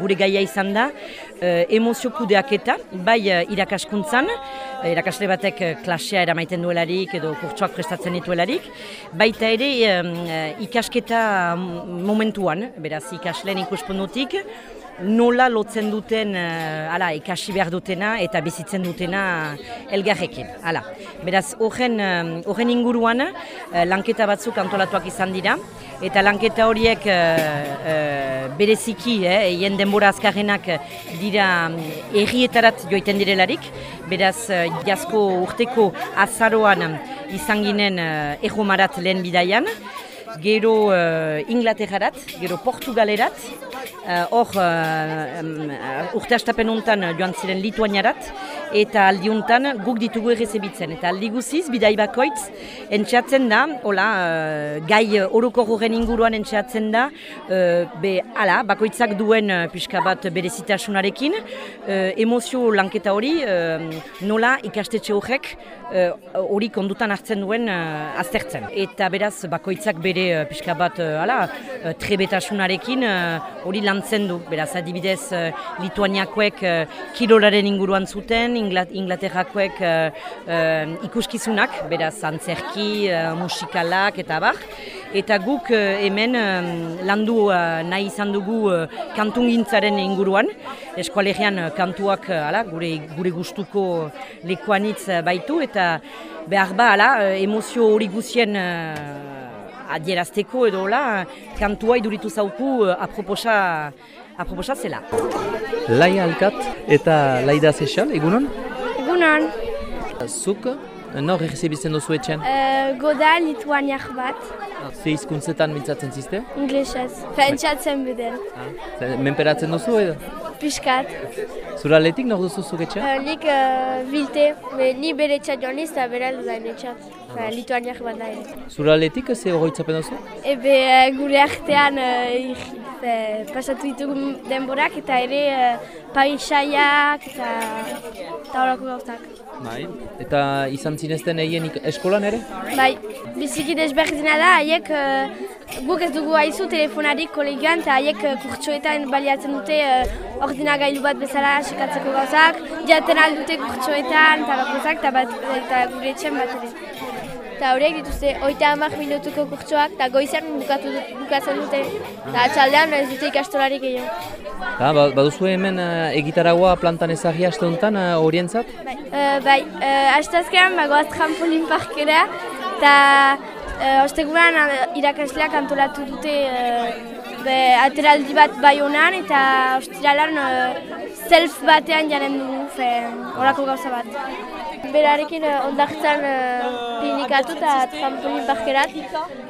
gure gaia izan da, uh, emozio kudeaketa, bai uh, irakaskuntzan, uh, irakasle batek klasea eramaiten duelarik edo kurtsuak prestatzen dituelarik, baita ere ikasketa momentuan, beraz ikasleen ikuspondutik, nola lotzen duten uh, ala, ikasi behar dutena eta bizitzen dutena elgarrekin. Hala. Beraz, horren inguruan uh, lanketa batzuk antolatuak izan dira, eta lanketa horiek bereziki, eh, denbora azkarrenak dira errietarat joiten direlarik, beraz, jasko urteko azaroan izan ginen uh, lehen bidaian, gero uh, Inglaterrarat, gero Portugalerat, Eh, hor uh, uh, urte astapen untan joan ziren Lituaniarat, eta aldiuntan guk ditugu errezebitzen. Eta aldi guziz, bidai bakoitz, entxeatzen da, hola, uh, gai oroko horren inguruan entxeatzen da, uh, be, ala, bakoitzak duen uh, pixka bat berezitasunarekin, uh, emozio lanketa hori, uh, nola ikastetxe horrek hori kondutan hartzen duen aztertzen. Eta beraz, bakoitzak bere uh, pixka bat, uh, ala, uh, trebetasunarekin hori lantzen du. Beraz, adibidez, Lituaniakoek kirolaren inguruan zuten, Inglat Inglaterrakoek uh, ikuskizunak, beraz, antzerki, musikalak eta bar. Eta guk hemen landu nahi izan dugu kantungintzaren inguruan. Eskualegian uh, kantuak uh, gure, gure gustuko lekuanitz baitu eta behar ba, ala, emozio hori guzien adierazteko edo la, kantua iduritu zauku uh, aproposa, aproposa zela. Lai alkat eta laida zesal, egunon? Egunon. Zuk, nor egizibitzen duzu etxen? Uh, goda lituaniak bat. Ze izkuntzetan mintzatzen ziste? Inglesez, fentsatzen beden. Ah. Menperatzen duzu edo? Piskat. Zura letik nor duzu zugetxe? Uh, nik uh, bilte, ni bere txat joan izta bere duzain etxat. Uh, Lituaniak bat da Zura letik ez horretzapen duzu? Ebe uh, gure artean uh, uh, pasatu ditugu denborak eta ere uh, paisaiak eta eta horako gauzak. Bai, eta izan zinezten egin eskolan ere? Bai, biziki desberdina da, haiek uh, guk ez dugu haizu telefonarik kolegioan eta haiek uh, kurtsoetan baliatzen dute uh, ordinagailu bat bezala sekatzeko gauzak, jaten aldute kurtsoetan eta gauzak eta, bat, eta gure etxen bat ere. Eta horiek dituzte, oita hamak minutuko kurtsoak eta goizean bukatu bukatzen dute. Eta atxaldean ez dute ikastolarik gehiago. Ba, baduzu hemen uh, egitaragua plantan ezagia aste honetan uh, horientzat? Bai, uh, bai uh, astazkean bagoaz trampolin parkera eta uh, ostegunan irakasleak antolatu dute be, ateraldi bat bai honan eta ostiralan uh, self batean jaren dugu, horako gauza bat berarekin uh, ondartzan uh, klinikatu eta trampolin parkerat.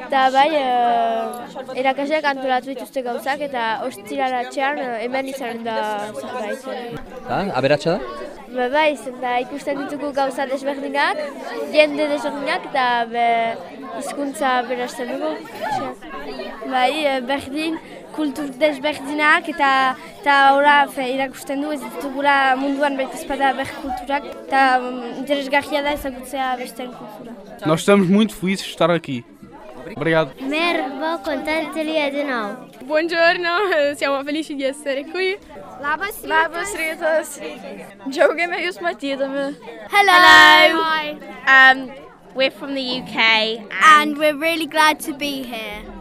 Eta bai, uh, erakasiak antolatu dituzte gauzak eta ostiraratxean uh, hemen izan da zerbait. Aberatxa da? Ba, bai, da ikusten ditugu gauza desberdinak, jende desberdinak eta be, izkuntza berazten dugu. Bai, berdin, kultur desberdinak eta eta ora irakusten du ez ditugula munduan espada ber kulturak eta um, interesgarria da ezagutzea beste kultura. Nós estamos muito felizes de estar aqui. Obrigado. Merhaba, contente de novo. Buongiorno, siamo felici di essere qui. Labas rytas. Labas rytas. Džiaugiamės jūs matydami. Hello. Hello. Um, we're from the UK. And, and we're really glad to be here.